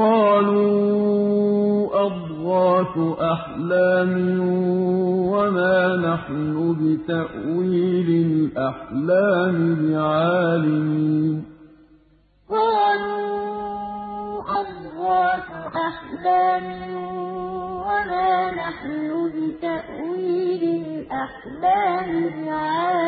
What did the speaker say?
قَالُوا أَضْغَاثُ أَحْلَامٍ وَمَا نَحْنُ بِتَأْوِيلِ الْأَحْلَامِ بِعَالِمِينَ. قَالُوا أَضْغَاثُ أَحْلَامٍ وَمَا نَحْنُ بِتَأْوِيلِ الْأَحْلَامِ بِعَالِمِينَ.